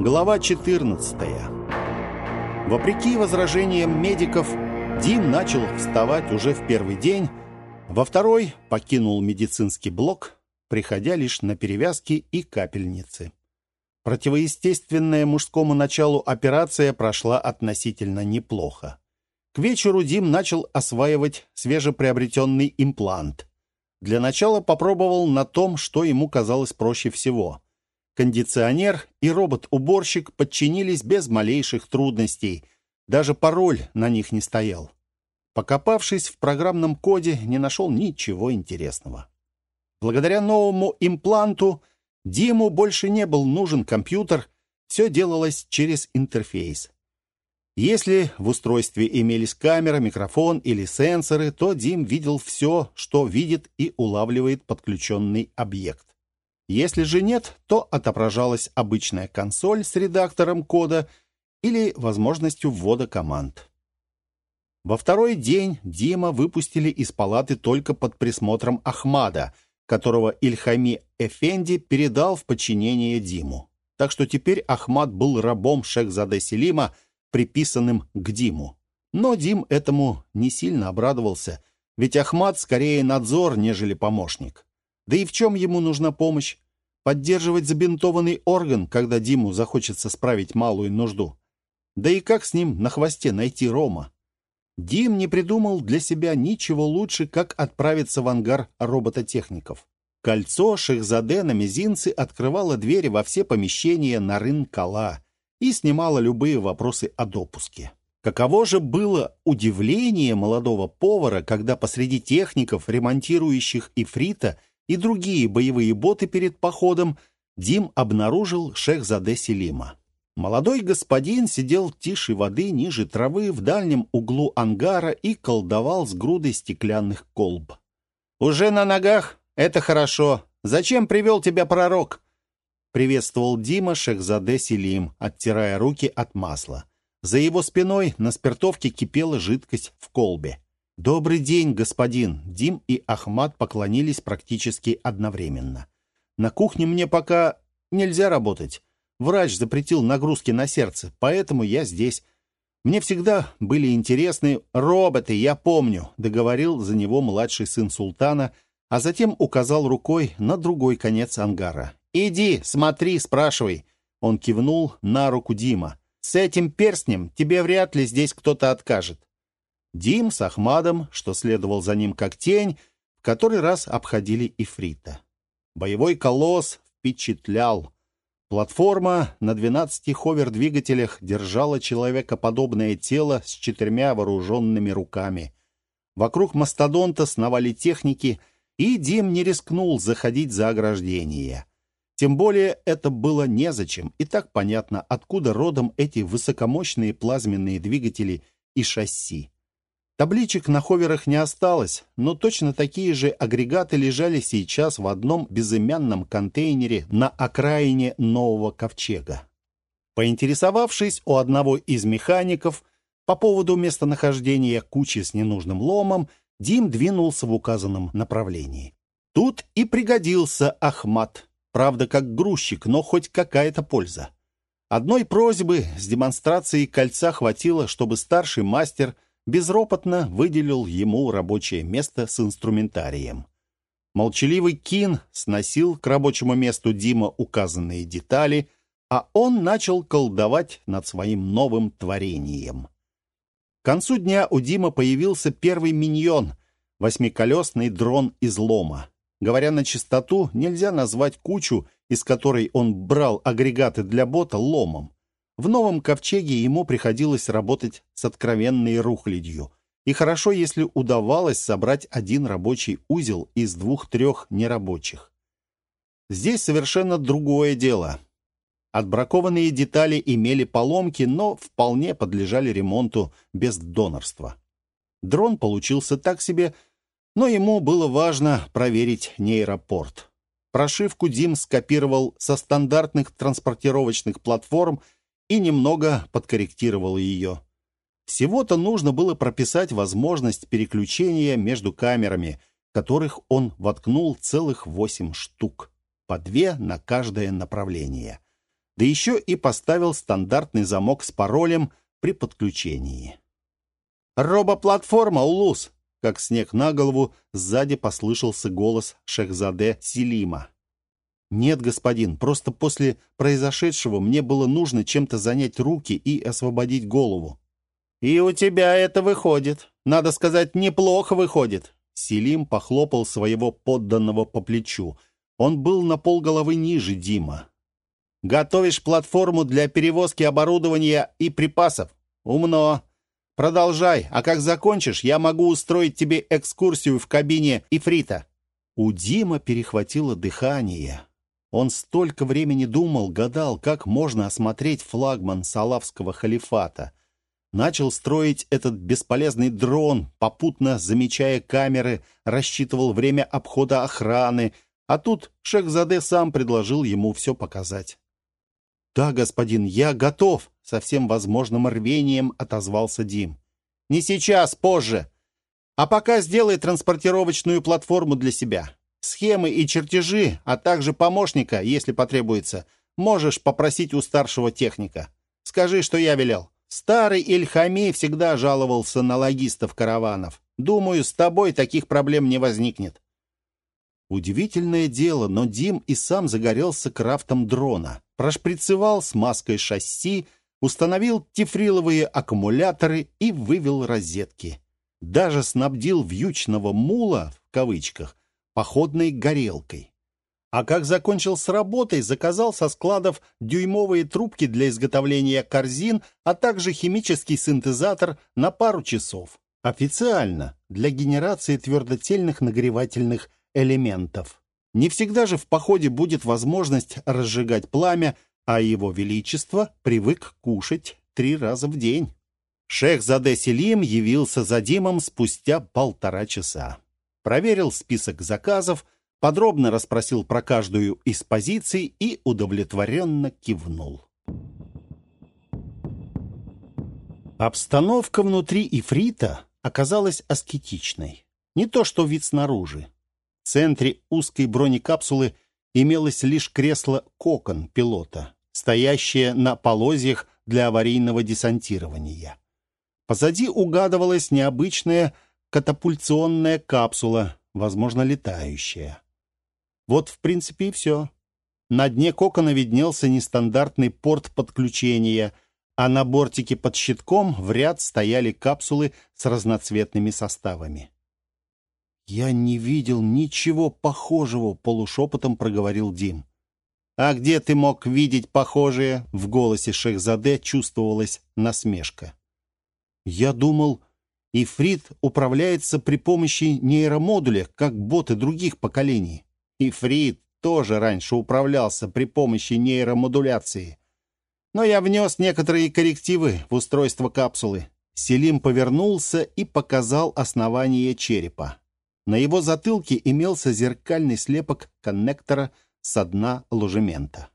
Глава 14. Вопреки возражениям медиков, Дим начал вставать уже в первый день, во второй покинул медицинский блок, приходя лишь на перевязки и капельницы. Противоестественная мужскому началу операция прошла относительно неплохо. К вечеру Дим начал осваивать свежеприобретенный имплант. Для начала попробовал на том, что ему казалось проще всего. Кондиционер и робот-уборщик подчинились без малейших трудностей. Даже пароль на них не стоял. Покопавшись в программном коде, не нашел ничего интересного. Благодаря новому импланту Диму больше не был нужен компьютер, все делалось через интерфейс. Если в устройстве имелись камера, микрофон или сенсоры, то Дим видел все, что видит и улавливает подключенный объект. Если же нет, то отображалась обычная консоль с редактором кода или возможностью ввода команд. Во второй день Дима выпустили из палаты только под присмотром Ахмада, которого Ильхами Эфенди передал в подчинение Диму. Так что теперь Ахмад был рабом Шехзаде Селима, приписанным к Диму. Но Дим этому не сильно обрадовался, ведь Ахмад скорее надзор, нежели помощник. Да и в чем ему нужна помощь? Поддерживать забинтованный орган, когда Диму захочется справить малую нужду. Да и как с ним на хвосте найти Рома? Дим не придумал для себя ничего лучше, как отправиться в ангар робототехников. Кольцо Шехзаде на мизинце открывало двери во все помещения на рынкала и снимало любые вопросы о допуске. Каково же было удивление молодого повара, когда посреди техников, ремонтирующих ифрита и другие боевые боты перед походом, Дим обнаружил Шехзаде Селима. Молодой господин сидел тише воды ниже травы в дальнем углу ангара и колдовал с грудой стеклянных колб. «Уже на ногах? Это хорошо. Зачем привел тебя пророк?» Приветствовал Дима Шехзаде Селим, оттирая руки от масла. За его спиной на спиртовке кипела жидкость в колбе. «Добрый день, господин!» Дим и Ахмат поклонились практически одновременно. «На кухне мне пока нельзя работать. Врач запретил нагрузки на сердце, поэтому я здесь. Мне всегда были интересны роботы, я помню», — договорил за него младший сын султана, а затем указал рукой на другой конец ангара. «Иди, смотри, спрашивай». Он кивнул на руку Дима. «С этим перстнем тебе вряд ли здесь кто-то откажет». Дим с Ахмадом, что следовал за ним как тень, в который раз обходили Ифрита. Боевой колосс впечатлял. Платформа на 12 ховер-двигателях держала человекоподобное тело с четырьмя вооруженными руками. Вокруг мастодонта сновали техники, и Дим не рискнул заходить за ограждение. Тем более это было незачем, и так понятно, откуда родом эти высокомощные плазменные двигатели и шасси. Табличек на ховерах не осталось, но точно такие же агрегаты лежали сейчас в одном безымянном контейнере на окраине нового ковчега. Поинтересовавшись у одного из механиков по поводу местонахождения кучи с ненужным ломом, Дим двинулся в указанном направлении. Тут и пригодился Ахмат. Правда, как грузчик, но хоть какая-то польза. Одной просьбы с демонстрацией кольца хватило, чтобы старший мастер безропотно выделил ему рабочее место с инструментарием. Молчаливый Кин сносил к рабочему месту Дима указанные детали, а он начал колдовать над своим новым творением. К концу дня у Дима появился первый миньон — восьмиколесный дрон из лома. Говоря на чистоту, нельзя назвать кучу, из которой он брал агрегаты для бота, ломом. В новом ковчеге ему приходилось работать с откровенной рухлядью. И хорошо, если удавалось собрать один рабочий узел из двух-трех нерабочих. Здесь совершенно другое дело. Отбракованные детали имели поломки, но вполне подлежали ремонту без донорства. Дрон получился так себе, но ему было важно проверить нейропорт. Прошивку Дим скопировал со стандартных транспортировочных платформ и немного подкорректировал ее. Всего-то нужно было прописать возможность переключения между камерами, которых он воткнул целых восемь штук, по две на каждое направление. да еще и поставил стандартный замок с паролем при подключении. «Робоплатформа, Улус!» Как снег на голову, сзади послышался голос Шехзаде Селима. «Нет, господин, просто после произошедшего мне было нужно чем-то занять руки и освободить голову». «И у тебя это выходит. Надо сказать, неплохо выходит». Селим похлопал своего подданного по плечу. Он был на полголовы ниже Дима. «Готовишь платформу для перевозки оборудования и припасов? Умно. Продолжай, а как закончишь, я могу устроить тебе экскурсию в кабине Ифрита». У Дима перехватило дыхание. Он столько времени думал, гадал, как можно осмотреть флагман Салавского халифата. Начал строить этот бесполезный дрон, попутно замечая камеры, рассчитывал время обхода охраны, а тут Шехзаде сам предложил ему все показать. «Да, господин, я готов», — со всем возможным рвением отозвался Дим. «Не сейчас, позже. А пока сделай транспортировочную платформу для себя. Схемы и чертежи, а также помощника, если потребуется, можешь попросить у старшего техника. Скажи, что я велел. Старый Ильхами всегда жаловался на логистов караванов. Думаю, с тобой таких проблем не возникнет. Удивительное дело, но Дим и сам загорелся крафтом дрона. Прошприцевал смазкой шасси, установил тефриловые аккумуляторы и вывел розетки. Даже снабдил вьючного мула, в кавычках, походной горелкой. А как закончил с работой, заказал со складов дюймовые трубки для изготовления корзин, а также химический синтезатор на пару часов. Официально, для генерации твердотельных нагревательных элементов. Не всегда же в походе будет возможность разжигать пламя, а его величество привык кушать три раза в день. Шех Заде Селим явился за Димом спустя полтора часа проверил список заказов, подробно расспросил про каждую из позиций и удовлетворенно кивнул. Обстановка внутри ифрита оказалась аскетичной. Не то что вид снаружи. В центре узкой бронекапсулы имелось лишь кресло-кокон пилота, стоящее на полозьях для аварийного десантирования. Позади угадывалась необычная катапульционная капсула, возможно, летающая. Вот, в принципе, и все. На дне кокона виднелся нестандартный порт подключения, а на бортике под щитком в ряд стояли капсулы с разноцветными составами. «Я не видел ничего похожего», — полушепотом проговорил Дим. «А где ты мог видеть похожее?» — в голосе Шехзаде чувствовалась насмешка. «Я думал, Ифрит управляется при помощи нейромодуля, как боты других поколений. Ифрит тоже раньше управлялся при помощи нейромодуляции. Но я внес некоторые коррективы в устройство капсулы. Селим повернулся и показал основание черепа. На его затылке имелся зеркальный слепок коннектора с дна ложемента.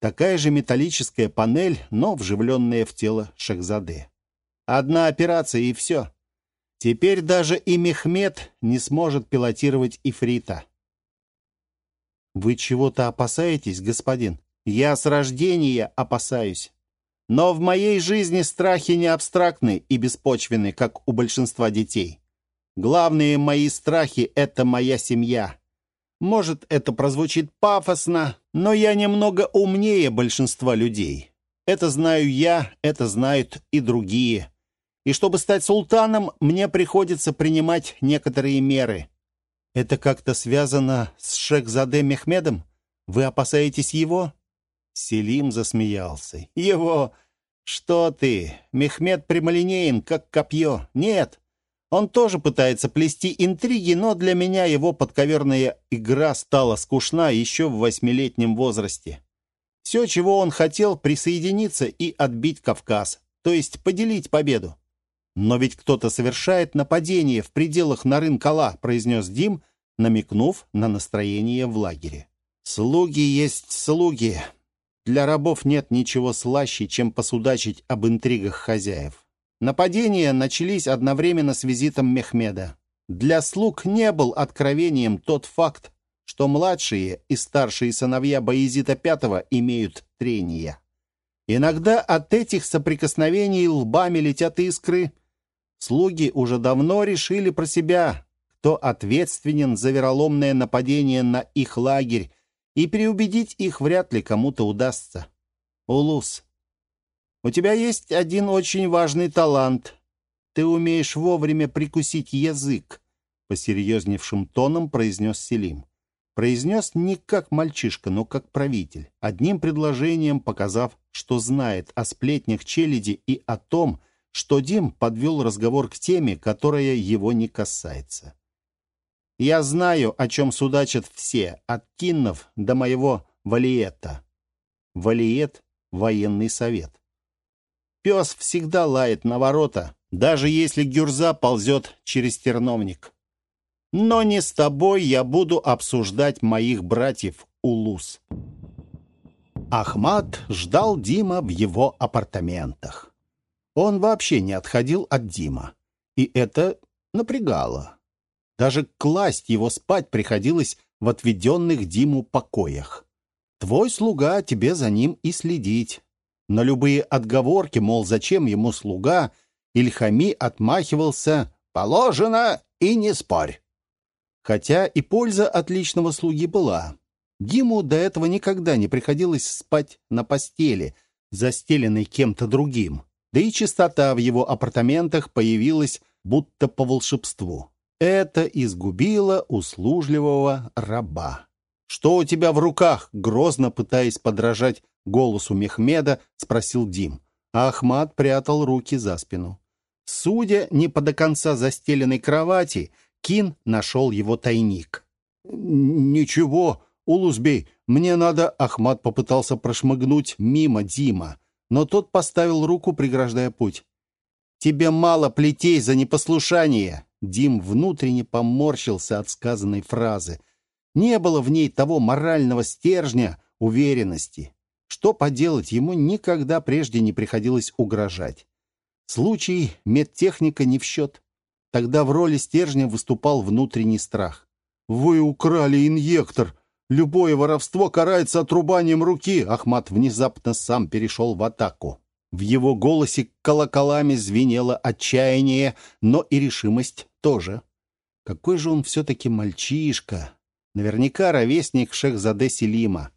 Такая же металлическая панель, но вживленная в тело Шахзаде. Одна операция и все. Теперь даже и Мехмед не сможет пилотировать Ифрита. Вы чего-то опасаетесь, господин? Я с рождения опасаюсь. Но в моей жизни страхи не абстрактны и беспочвенны, как у большинства детей. Главные мои страхи — это моя семья. Может, это прозвучит пафосно, но я немного умнее большинства людей. Это знаю я, это знают и другие и чтобы стать султаном, мне приходится принимать некоторые меры. Это как-то связано с Шехзаде Мехмедом? Вы опасаетесь его?» Селим засмеялся. «Его? Что ты? Мехмед прямолинеен, как копье. Нет, он тоже пытается плести интриги, но для меня его подковерная игра стала скучна еще в восьмилетнем возрасте. Все, чего он хотел, присоединиться и отбить Кавказ, то есть поделить победу. «Но ведь кто-то совершает нападение в пределах Нарын-Кала», произнес Дим, намекнув на настроение в лагере. «Слуги есть слуги. Для рабов нет ничего слаще, чем посудачить об интригах хозяев. Нападения начались одновременно с визитом Мехмеда. Для слуг не был откровением тот факт, что младшие и старшие сыновья Баизита V имеют трения. Иногда от этих соприкосновений лбами летят искры. Слуги уже давно решили про себя, кто ответственен за вероломное нападение на их лагерь, и переубедить их вряд ли кому-то удастся. Улус, у тебя есть один очень важный талант. Ты умеешь вовремя прикусить язык, — посерьезневшим тоном произнес Селим. Произнес не как мальчишка, но как правитель, одним предложением показав, что знает о сплетнях челяди и о том, что Дим подвел разговор к теме, которая его не касается. «Я знаю, о чем судачат все, от Киннов до моего Валиета». Валиет — военный совет. Пес всегда лает на ворота, даже если гюрза ползет через терновник. Но не с тобой я буду обсуждать моих братьев Улус. Ахмат ждал Дима в его апартаментах. Он вообще не отходил от Дима. И это напрягало. Даже класть его спать приходилось в отведенных Диму покоях. Твой слуга тебе за ним и следить. На любые отговорки, мол, зачем ему слуга, Ильхами отмахивался «Положено и не спорь». Хотя и польза от личного слуги была. Диму до этого никогда не приходилось спать на постели, застеленной кем-то другим. Да и чистота в его апартаментах появилась будто по волшебству. Это изгубило услужливого раба. «Что у тебя в руках?» Грозно пытаясь подражать голосу Мехмеда, спросил Дим. А Ахмат прятал руки за спину. Судя не по до конца застеленной кровати, Кин нашел его тайник. «Ничего, Улузбей, мне надо...» Ахмат попытался прошмыгнуть мимо Дима, но тот поставил руку, преграждая путь. «Тебе мало плетей за непослушание!» Дим внутренне поморщился от сказанной фразы. Не было в ней того морального стержня, уверенности. Что поделать, ему никогда прежде не приходилось угрожать. Случай медтехника не в счет. Тогда в роли стержня выступал внутренний страх. «Вы украли инъектор! Любое воровство карается отрубанием руки!» Ахмат внезапно сам перешел в атаку. В его голосе колоколами звенело отчаяние, но и решимость тоже. Какой же он все-таки мальчишка! Наверняка ровесник Шехзаде Селима.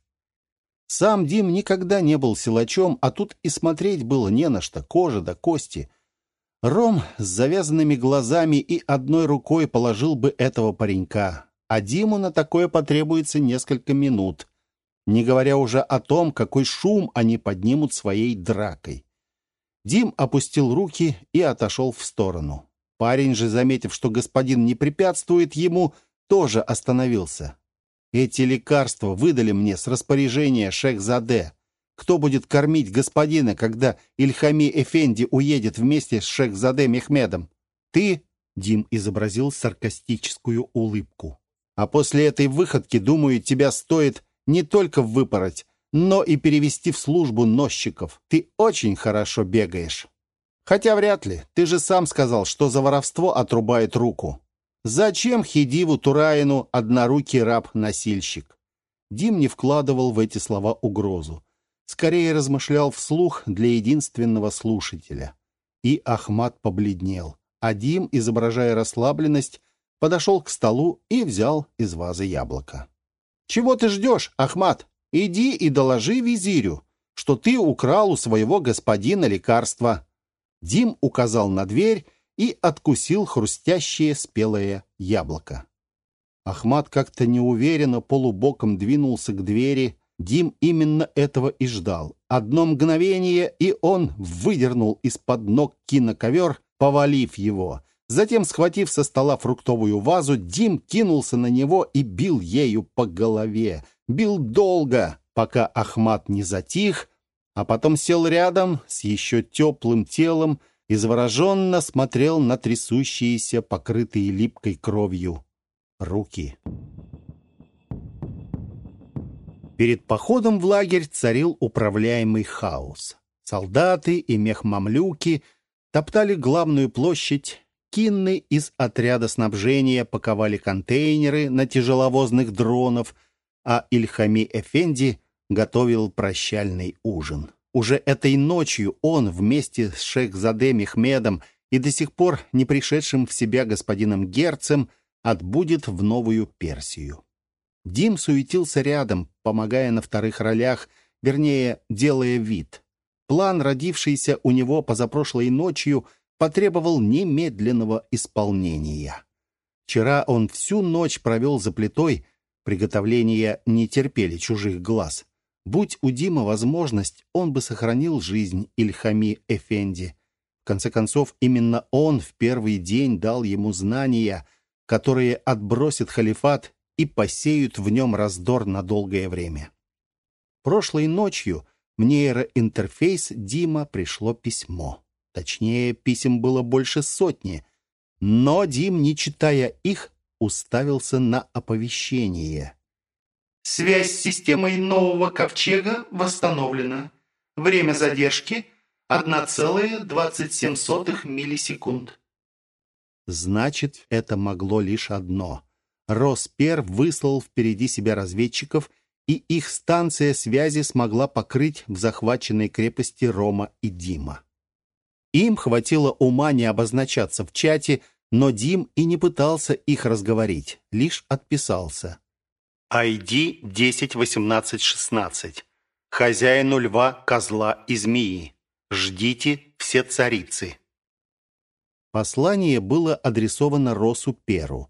Сам Дим никогда не был силачом, а тут и смотреть было не на что, кожа до кости. Ром с завязанными глазами и одной рукой положил бы этого паренька, а Диму на такое потребуется несколько минут, не говоря уже о том, какой шум они поднимут своей дракой. Дим опустил руки и отошел в сторону. Парень же, заметив, что господин не препятствует ему, тоже остановился. Эти лекарства выдали мне с распоряжения Шехзаде. Кто будет кормить господина, когда Ильхами Эфенди уедет вместе с Шехзаде Мехмедом? Ты, Дим изобразил саркастическую улыбку. А после этой выходки, думаю, тебя стоит не только выпороть, но и перевести в службу носчиков. Ты очень хорошо бегаешь. Хотя вряд ли. Ты же сам сказал, что за воровство отрубает руку. Зачем Хидиву Тураину однорукий раб-носильщик? Дим не вкладывал в эти слова угрозу. Скорее размышлял вслух для единственного слушателя. И Ахмат побледнел. А Дим, изображая расслабленность, подошел к столу и взял из вазы яблоко. «Чего ты ждешь, Ахмат? Иди и доложи визирю, что ты украл у своего господина лекарство». Дим указал на дверь, и откусил хрустящее спелое яблоко. Ахмат как-то неуверенно полубоком двинулся к двери. Дим именно этого и ждал. Одно мгновение, и он выдернул из-под ног киноковер, повалив его. Затем, схватив со стола фруктовую вазу, Дим кинулся на него и бил ею по голове. Бил долго, пока Ахмат не затих, а потом сел рядом с еще теплым телом, и завороженно смотрел на трясущиеся, покрытые липкой кровью, руки. Перед походом в лагерь царил управляемый хаос. Солдаты и мехмамлюки топтали главную площадь, кинны из отряда снабжения паковали контейнеры на тяжеловозных дронов, а Ильхами Эфенди готовил прощальный ужин. Уже этой ночью он вместе с шейх-заде Мехмедом и до сих пор не пришедшим в себя господином Герцем отбудет в Новую Персию. Дим суетился рядом, помогая на вторых ролях, вернее, делая вид. План, родившийся у него позапрошлой ночью, потребовал немедленного исполнения. Вчера он всю ночь провел за плитой, приготовления не терпели чужих глаз. Будь у Димы возможность, он бы сохранил жизнь Ильхами Эфенди. В конце концов, именно он в первый день дал ему знания, которые отбросят халифат и посеют в нем раздор на долгое время. Прошлой ночью в нейроинтерфейс Дима пришло письмо. Точнее, писем было больше сотни. Но Дим, не читая их, уставился на оповещение. «Связь с системой нового ковчега восстановлена. Время задержки 1,27 миллисекунд». Значит, это могло лишь одно. Роспер выслал впереди себя разведчиков, и их станция связи смогла покрыть в захваченной крепости Рома и Дима. Им хватило ума не обозначаться в чате, но Дим и не пытался их разговорить, лишь отписался. ID 101816. Хозяину льва, козла и змеи. Ждите все царицы. Послание было адресовано Росу Перу.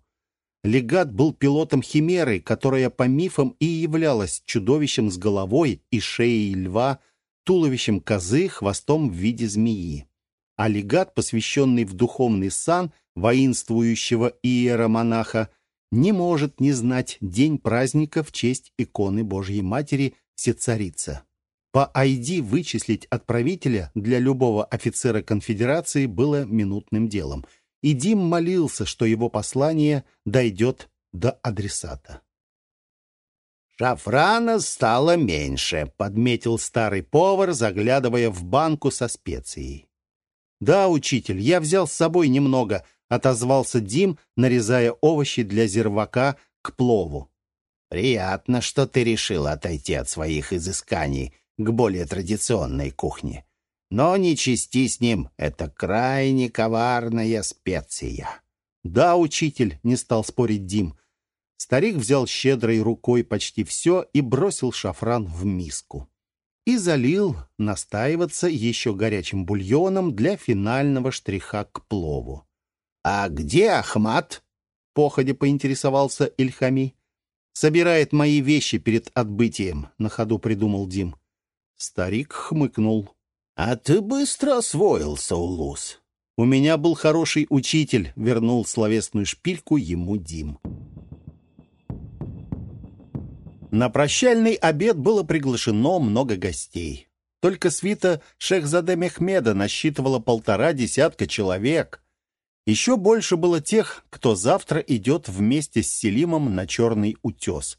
Легат был пилотом Химеры, которая по мифам и являлась чудовищем с головой и шеей льва, туловищем козы, хвостом в виде змеи. А легат, посвященный в духовный сан воинствующего иеромонаха, не может не знать день праздника в честь иконы Божьей Матери Всецарица. По ID вычислить отправителя для любого офицера конфедерации было минутным делом – и Дим молился, что его послание дойдет до адресата. «Шафрана стало меньше», — подметил старый повар, заглядывая в банку со специей. «Да, учитель, я взял с собой немного», — отозвался Дим, нарезая овощи для зервака к плову. «Приятно, что ты решил отойти от своих изысканий к более традиционной кухне. Но не чисти с ним, это крайне коварная специя. Да, учитель, не стал спорить Дим. Старик взял щедрой рукой почти все и бросил шафран в миску. И залил настаиваться еще горячим бульоном для финального штриха к плову. «А где Ахмат?» — походе поинтересовался Ильхами. «Собирает мои вещи перед отбытием», — на ходу придумал Дим. Старик хмыкнул. «А ты быстро освоился, Улус». «У меня был хороший учитель», — вернул словесную шпильку ему Дим. На прощальный обед было приглашено много гостей. Только свита Шехзаде Мехмеда насчитывала полтора десятка человек. Еще больше было тех, кто завтра идет вместе с Селимом на Черный утес.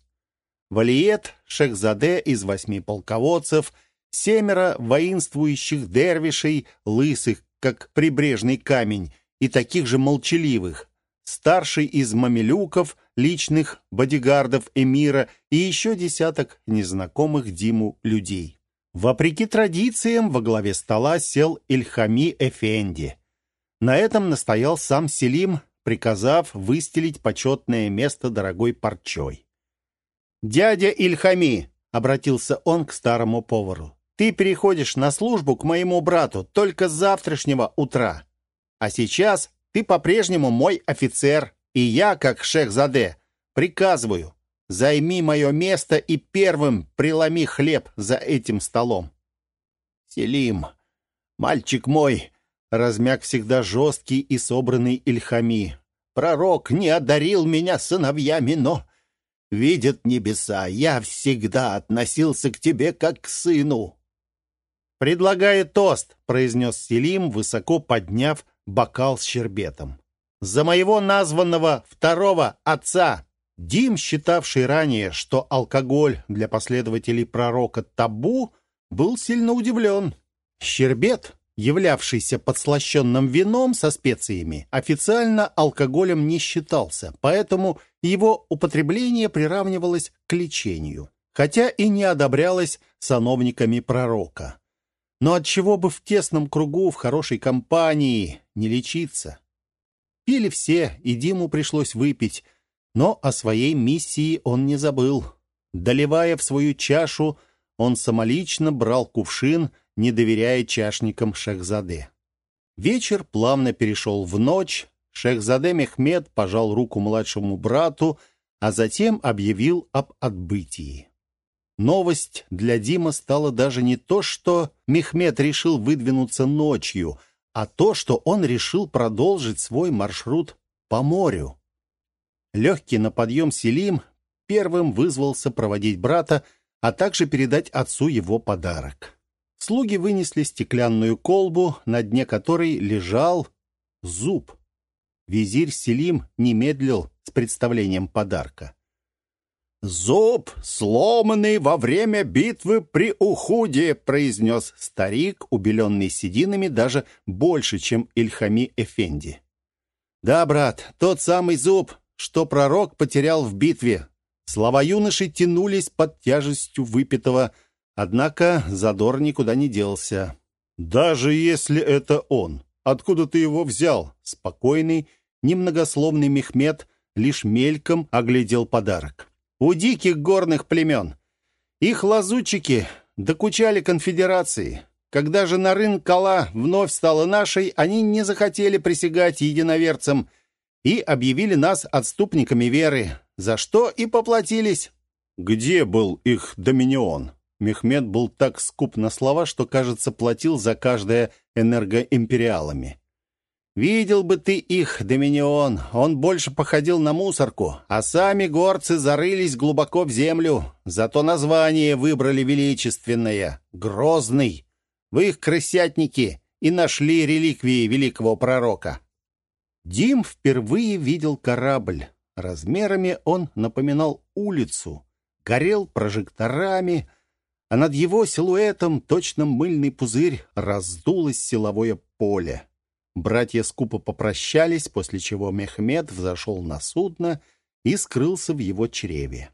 Валиет, Шехзаде из восьми полководцев — семеро воинствующих дервишей, лысых, как прибрежный камень, и таких же молчаливых, старший из мамилюков, личных бодигардов эмира и еще десяток незнакомых Диму людей. Вопреки традициям во главе стола сел Ильхами Эфенди. На этом настоял сам Селим, приказав выстелить почетное место дорогой парчой. «Дядя Ильхами!» — обратился он к старому повару. Ты переходишь на службу к моему брату только с завтрашнего утра. А сейчас ты по-прежнему мой офицер, и я, как шех-заде, приказываю, займи мое место и первым преломи хлеб за этим столом. Селим, мальчик мой, размяк всегда жесткий и собранный Ильхами. Пророк не одарил меня сыновьями, но, видят небеса, я всегда относился к тебе как к сыну. «Предлагаю тост», — произнес Селим, высоко подняв бокал с щербетом. «За моего названного второго отца!» Дим, считавший ранее, что алкоголь для последователей пророка табу, был сильно удивлен. Щербет, являвшийся подслащенным вином со специями, официально алкоголем не считался, поэтому его употребление приравнивалось к лечению. хотя и не одобрялось сановниками пророка. Но отчего бы в тесном кругу, в хорошей компании не лечиться? Пили все, и Диму пришлось выпить, но о своей миссии он не забыл. Доливая в свою чашу, он самолично брал кувшин, не доверяя чашникам Шехзаде. Вечер плавно перешел в ночь, Шехзаде Мехмед пожал руку младшему брату, а затем объявил об отбытии. Новость для Дима стала даже не то, что Мехмед решил выдвинуться ночью, а то, что он решил продолжить свой маршрут по морю. Легкий на подъем Селим первым вызвался проводить брата, а также передать отцу его подарок. Слуги вынесли стеклянную колбу, на дне которой лежал зуб. Визирь Селим не медлил с представлением подарка. «Зуб, сломанный во время битвы при Ухуде», произнес старик, убеленный сединами даже больше, чем Ильхами Эфенди. «Да, брат, тот самый зуб, что пророк потерял в битве». Слова юноши тянулись под тяжестью выпитого, однако задор никуда не делся. «Даже если это он, откуда ты его взял?» Спокойный, немногословный Мехмед лишь мельком оглядел подарок у диких горных племен. Их лазутчики докучали конфедерации. Когда же Нарын-Кала вновь стала нашей, они не захотели присягать единоверцам и объявили нас отступниками веры, за что и поплатились. Где был их доминион? Мехмед был так скуп на слова, что, кажется, платил за каждое энергоимпериалами. Видел бы ты их, Доминион, он больше походил на мусорку, а сами горцы зарылись глубоко в землю, зато название выбрали величественное — Грозный. Вы их крысятники и нашли реликвии великого пророка. Дим впервые видел корабль. Размерами он напоминал улицу, горел прожекторами, а над его силуэтом, точно мыльный пузырь, раздулось силовое поле. Братья скупо попрощались, после чего Мехмед взошел на судно и скрылся в его чреве.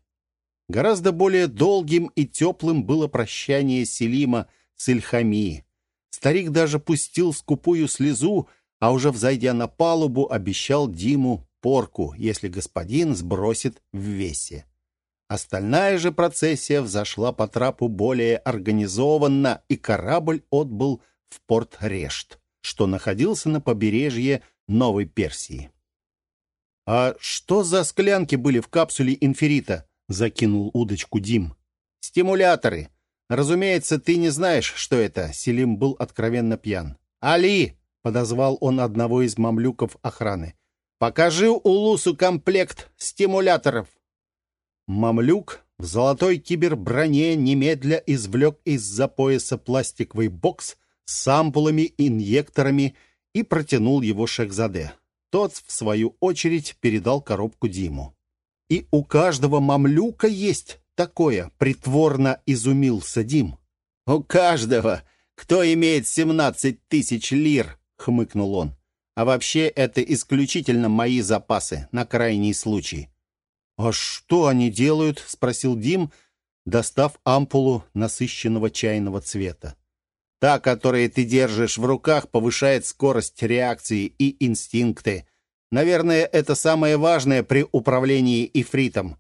Гораздо более долгим и теплым было прощание Селима с Ильхами. Старик даже пустил скупую слезу, а уже взойдя на палубу, обещал Диму порку, если господин сбросит в весе. Остальная же процессия взошла по трапу более организованно, и корабль отбыл в порт Решт что находился на побережье Новой Персии. «А что за склянки были в капсуле инферита?» — закинул удочку Дим. «Стимуляторы. Разумеется, ты не знаешь, что это». Селим был откровенно пьян. «Али!» — подозвал он одного из мамлюков охраны. «Покажи Улусу комплект стимуляторов». Мамлюк в золотой киберброне немедля извлек из-за пояса пластиковый бокс с ампулами-инъекторами и протянул его Шехзаде. Тот, в свою очередь, передал коробку Диму. «И у каждого мамлюка есть такое», — притворно изумился Дим. «У каждого, кто имеет семнадцать тысяч лир», — хмыкнул он. «А вообще это исключительно мои запасы, на крайний случай». «А что они делают?» — спросил Дим, достав ампулу насыщенного чайного цвета. Та, которую ты держишь в руках, повышает скорость реакции и инстинкты. Наверное, это самое важное при управлении ифритом.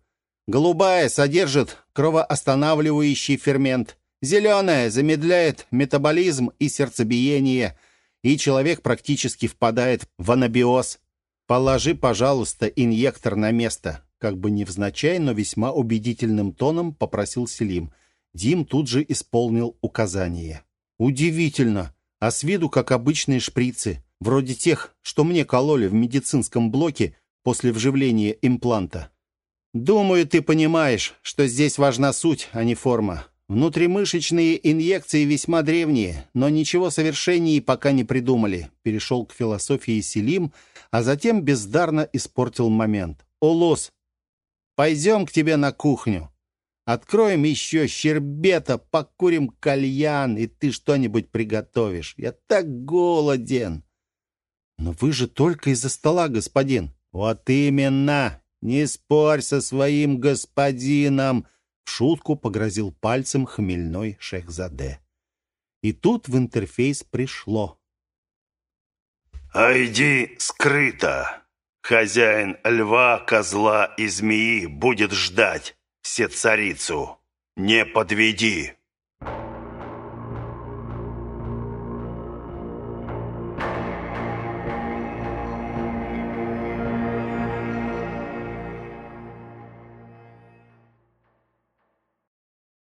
Голубая содержит кровоостанавливающий фермент. Зеленая замедляет метаболизм и сердцебиение, и человек практически впадает в анабиоз. Положи, пожалуйста, инъектор на место. Как бы невзначай, но весьма убедительным тоном попросил Селим. Дим тут же исполнил указание. Удивительно, а с виду как обычные шприцы, вроде тех, что мне кололи в медицинском блоке после вживления импланта. Думаю, ты понимаешь, что здесь важна суть, а не форма. Внутримышечные инъекции весьма древние, но ничего совершеннее пока не придумали. Перешел к философии Селим, а затем бездарно испортил момент. Олос, пойдем к тебе на кухню. Откроем еще щербета, покурим кальян, и ты что-нибудь приготовишь. Я так голоден. Но вы же только из-за стола, господин. Вот именно. Не спорь со своим господином. В шутку погрозил пальцем хмельной Шехзаде. И тут в интерфейс пришло. «Айди скрыто. Хозяин льва, козла и змеи будет ждать все царицу. Не подведи!»